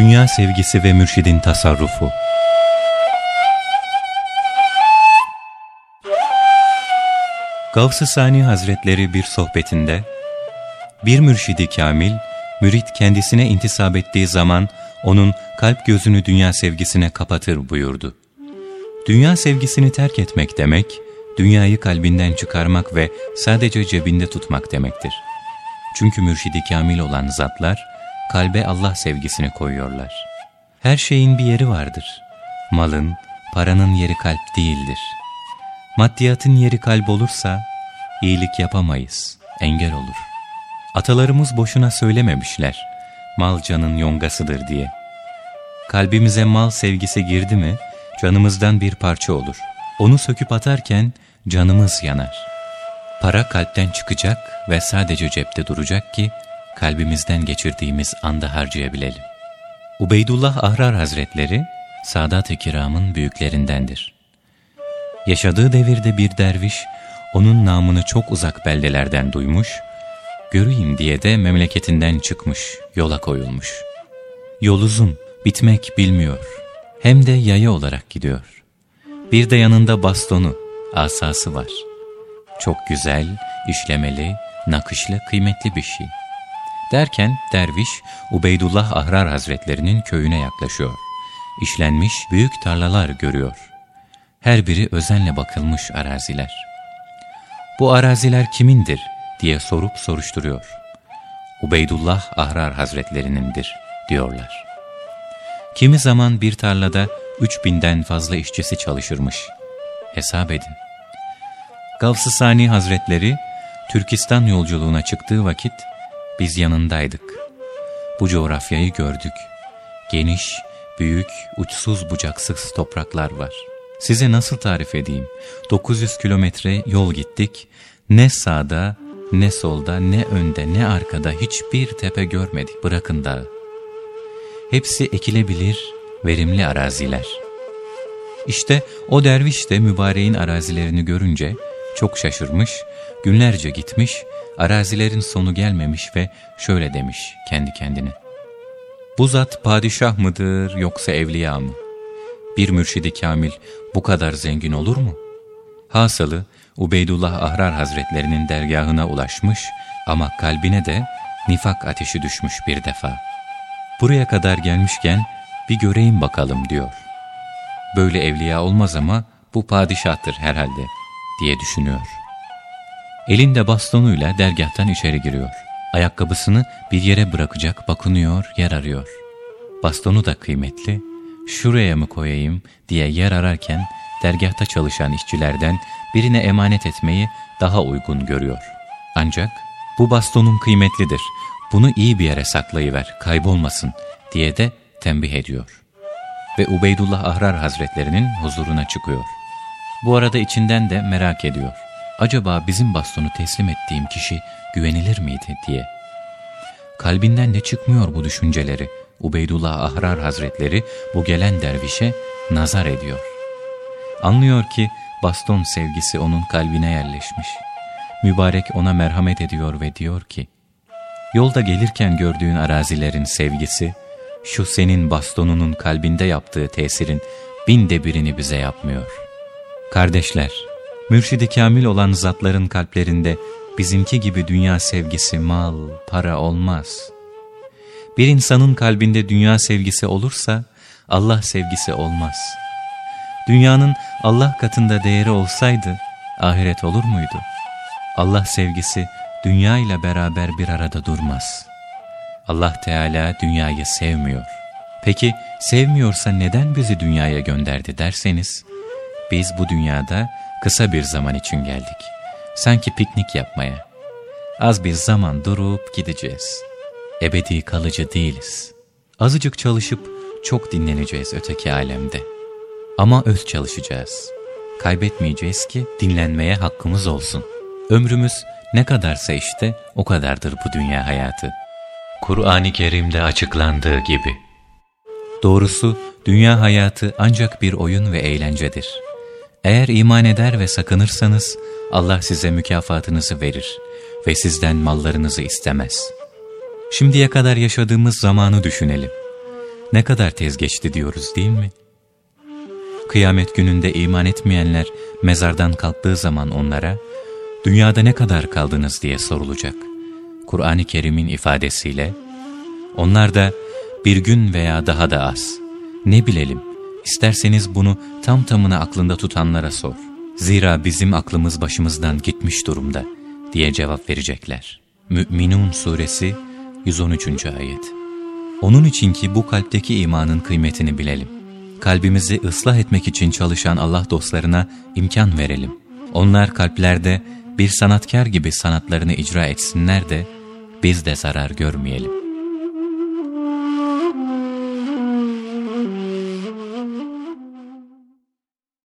Dünya sevgisi ve mürşidin tasarrufu. Gavs-ı Sani Hazretleri bir sohbetinde, bir mürşidi kamil, mürit kendisine intisap ettiği zaman onun kalp gözünü dünya sevgisine kapatır buyurdu. Dünya sevgisini terk etmek demek, dünyayı kalbinden çıkarmak ve sadece cebinde tutmak demektir. Çünkü mürşidi kamil olan zatlar, kalbe Allah sevgisini koyuyorlar. Her şeyin bir yeri vardır. Malın, paranın yeri kalp değildir. Maddiyatın yeri kalp olursa, iyilik yapamayız, engel olur. Atalarımız boşuna söylememişler, mal canın yongasıdır diye. Kalbimize mal sevgisi girdi mi, canımızdan bir parça olur. Onu söküp atarken canımız yanar. Para kalpten çıkacak ve sadece cepte duracak ki, kalbimizden geçirdiğimiz anda harcayabilelim. Ubeydullah Ahrar Hazretleri, Sadat-ı Kiram'ın büyüklerindendir. Yaşadığı devirde bir derviş, onun namını çok uzak beldelerden duymuş, göreyim diye de memleketinden çıkmış, yola koyulmuş. Yol uzun, bitmek bilmiyor, hem de yaya olarak gidiyor. Bir de yanında bastonu, asası var. Çok güzel, işlemeli, nakışlı, kıymetli bir şey. Derken derviş Ubeydullah Ahrar Hazretlerinin köyüne yaklaşıyor. İşlenmiş büyük tarlalar görüyor. Her biri özenle bakılmış araziler. Bu araziler kimindir diye sorup soruşturuyor. Ubeydullah Ahrar Hazretlerinindir diyorlar. Kimi zaman bir tarlada üç binden fazla işçisi çalışırmış. Hesap edin. Gavs-ı Sani Hazretleri Türkistan yolculuğuna çıktığı vakit biz yanındaydık. Bu coğrafyayı gördük. Geniş, büyük, uçsuz bucaksız topraklar var. Size nasıl tarif edeyim? 900 kilometre yol gittik. Ne sağda, ne solda, ne önde, ne arkada hiçbir tepe görmedik. Bırakın dağı. Hepsi ekilebilir, verimli araziler. İşte o derviş de mübareğin arazilerini görünce çok şaşırmış, günlerce gitmiş, arazilerin sonu gelmemiş ve şöyle demiş kendi kendine. Bu zat padişah mıdır yoksa evliya mı? Bir mürşidi kamil bu kadar zengin olur mu? Hasılı Ubeydullah Ahrar Hazretlerinin dergahına ulaşmış ama kalbine de nifak ateşi düşmüş bir defa. Buraya kadar gelmişken bir göreyim bakalım diyor. Böyle evliya olmaz ama bu padişahtır herhalde diye düşünüyor. Elinde bastonuyla dergahtan içeri giriyor. Ayakkabısını bir yere bırakacak bakınıyor, yer arıyor. Bastonu da kıymetli, şuraya mı koyayım diye yer ararken dergahta çalışan işçilerden birine emanet etmeyi daha uygun görüyor. Ancak bu bastonun kıymetlidir, bunu iyi bir yere saklayıver, kaybolmasın diye de tembih ediyor. Ve Ubeydullah Ahrar Hazretlerinin huzuruna çıkıyor. Bu arada içinden de merak ediyor. Acaba bizim bastonu teslim ettiğim kişi güvenilir miydi diye. Kalbinden ne çıkmıyor bu düşünceleri. Ubeydullah Ahrar Hazretleri bu gelen dervişe nazar ediyor. Anlıyor ki baston sevgisi onun kalbine yerleşmiş. Mübarek ona merhamet ediyor ve diyor ki, Yolda gelirken gördüğün arazilerin sevgisi, şu senin bastonunun kalbinde yaptığı tesirin binde birini bize yapmıyor. Kardeşler, mürşidi kamil olan zatların kalplerinde bizimki gibi dünya sevgisi, mal, para olmaz. Bir insanın kalbinde dünya sevgisi olursa Allah sevgisi olmaz. Dünyanın Allah katında değeri olsaydı ahiret olur muydu? Allah sevgisi dünya ile beraber bir arada durmaz. Allah Teala dünyayı sevmiyor. Peki sevmiyorsa neden bizi dünyaya gönderdi derseniz, biz bu dünyada kısa bir zaman için geldik. Sanki piknik yapmaya. Az bir zaman durup gideceğiz. Ebedi kalıcı değiliz. Azıcık çalışıp çok dinleneceğiz öteki alemde. Ama öz çalışacağız. Kaybetmeyeceğiz ki dinlenmeye hakkımız olsun. Ömrümüz ne kadarsa işte o kadardır bu dünya hayatı. Kur'an-ı Kerim'de açıklandığı gibi. Doğrusu dünya hayatı ancak bir oyun ve eğlencedir. Eğer iman eder ve sakınırsanız Allah size mükafatınızı verir ve sizden mallarınızı istemez. Şimdiye kadar yaşadığımız zamanı düşünelim. Ne kadar tez geçti diyoruz değil mi? Kıyamet gününde iman etmeyenler mezardan kalktığı zaman onlara, dünyada ne kadar kaldınız diye sorulacak. Kur'an-ı Kerim'in ifadesiyle, onlar da bir gün veya daha da az. Ne bilelim, isterseniz bunu tam tamına aklında tutanlara sor. Zira bizim aklımız başımızdan gitmiş durumda diye cevap verecekler. Mü'minun suresi 113. ayet. Onun için ki bu kalpteki imanın kıymetini bilelim. Kalbimizi ıslah etmek için çalışan Allah dostlarına imkan verelim. Onlar kalplerde bir sanatkar gibi sanatlarını icra etsinler de biz de zarar görmeyelim.